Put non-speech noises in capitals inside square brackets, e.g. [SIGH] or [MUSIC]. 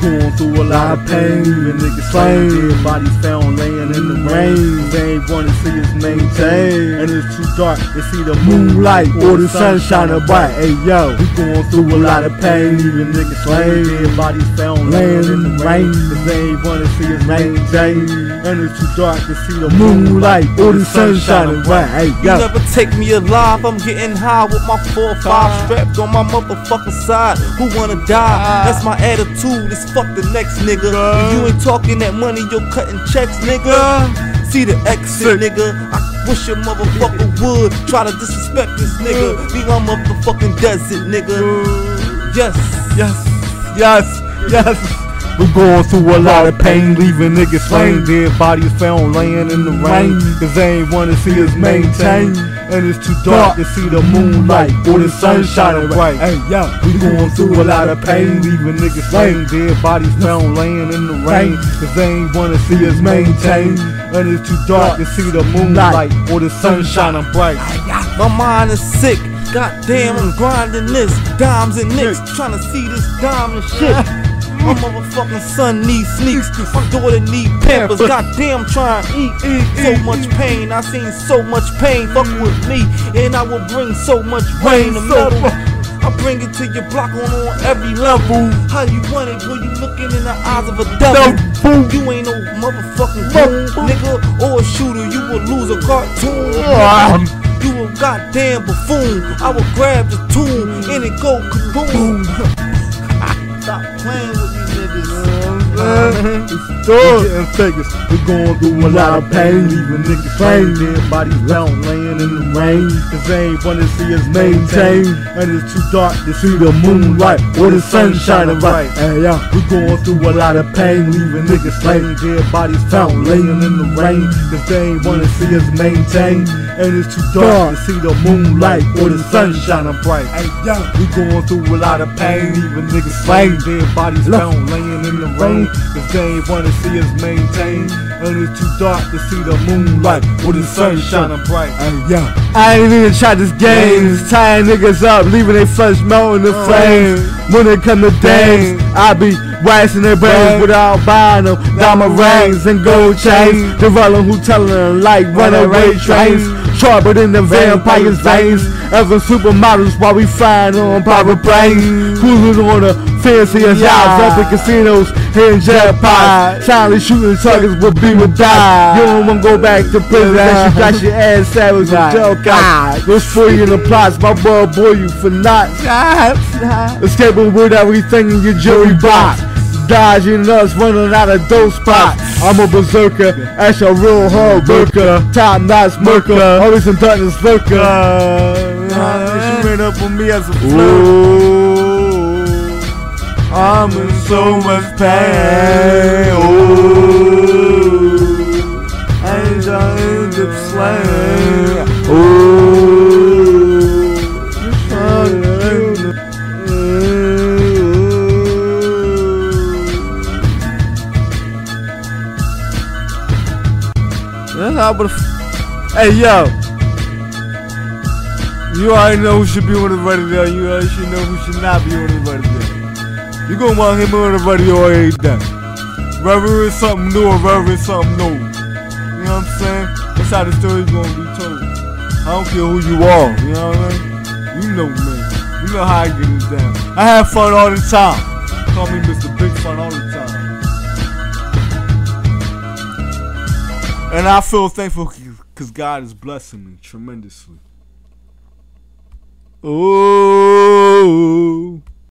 going through a lot of pain. Even niggas slain, dead bodies found laying in the rain. They ain't wanna see us maintain. And it's too dark to see the moonlight or the sun shining bright. Hey yo, we going through a lot of pain. Even niggas slain, dead bodies found laying in the rain. Cause they ain't wanna see us maintain. And it's too dark to see the moonlight or the sun shining bright. Hey You never take me alive, I'm getting high with my four or five strapped on my motherfucking side. Who wanna die? That's my attitude, it's fuck the next nigga. You ain't talking that money, you're cutting checks, nigga. See the exit, nigga. I wish your motherfucker would try to disrespect this nigga. Be my motherfucking desert, nigga. Yes. Yes, yes, yes. We're going through a lot of pain, leaving niggas slain. Dead bodies found laying in the rain. Cause they ain't wanna see us maintain. And it's too dark to see the moonlight or the sun shining bright. Hey, yo, we going through a lot of pain, leaving niggas slain. Dead bodies found laying in the rain. Cause they ain't wanna see us maintain. And it's too dark to see the moonlight or the sun shining bright. My mind is sick. Goddamn, I'm grinding this. Dimes and nicks. Trying to see this diamond shit. My motherfucking son needs sneaks. My daughter need pampers. Goddamn, trying to eat. So much pain. I seen so much pain. Fuck with me, and I will bring so much rain. The So metal. I bring it to your block on, on every level. How you want it when you looking in the eyes of a devil? You ain't no motherfucking goon, nigga, or a shooter. You will lose a cartoon. nigga. You a goddamn buffoon. I will grab the tool and it go kaboom. [LAUGHS] Stop playing with me niggas. We getting figures. We going through a lot of pain, leaving niggas slain. Dead bodies found laying in the rain. Cause they ain't wanna see us maintain. And it's too dark to see the moonlight or the sunshine shining bright. Hey, yeah, we going through a lot of pain, leaving niggas slain. Dead bodies found laying in the rain. Cause they ain't wanna see us maintain. And it's too dark to see the moonlight or the sun shining bright. Hey, yeah, we going through a lot of pain, leaving niggas slain. Dead bodies found laying in the rain. Cause they ain't wanna see us maintain. And it's too dark to see the moonlight with the sun shining bright. Hey, yeah. I ain't even try this game. Tying niggas up, leaving their flesh melting in the flames. When it come to dames, I be waxing their brains without buying them. Diamond rings and gold chains. Developing who telling them like runaway trains. Sharper than the vampire's veins. Ever supermodels while we flying on private planes. Cruising on the fanciest yachts up in casinos, hitting jackpots. Silently shooting targets will be with die. You don't wanna go back to prison. Unless you got your ass savaged with jail cops. Those for you in the plots, my boy boy you for knots. Escaping with everything in your jury box. Dodging us, running out of those spots. I'm a berserker, that's a real hard worker. Top notch murker, always in darkness lurker. Uh, uh. She ran up on me as a Ooh, I'm in so much pain. I to slang. Ooh, I'm That's how but Hey yo. You already know who should be on the radio. You already know who should not be on the radio. You gonna want him on the radio every day. Whether it's something new or whether it's something new. You know what I'm saying? That's how the story's gonna be told. I don't care who you are, you know what I mean? You know me. You know how I get it down. I have fun all the time. Call me Mr. Big Fun all the time. And I feel thankful because God is blessing me tremendously. Ooh.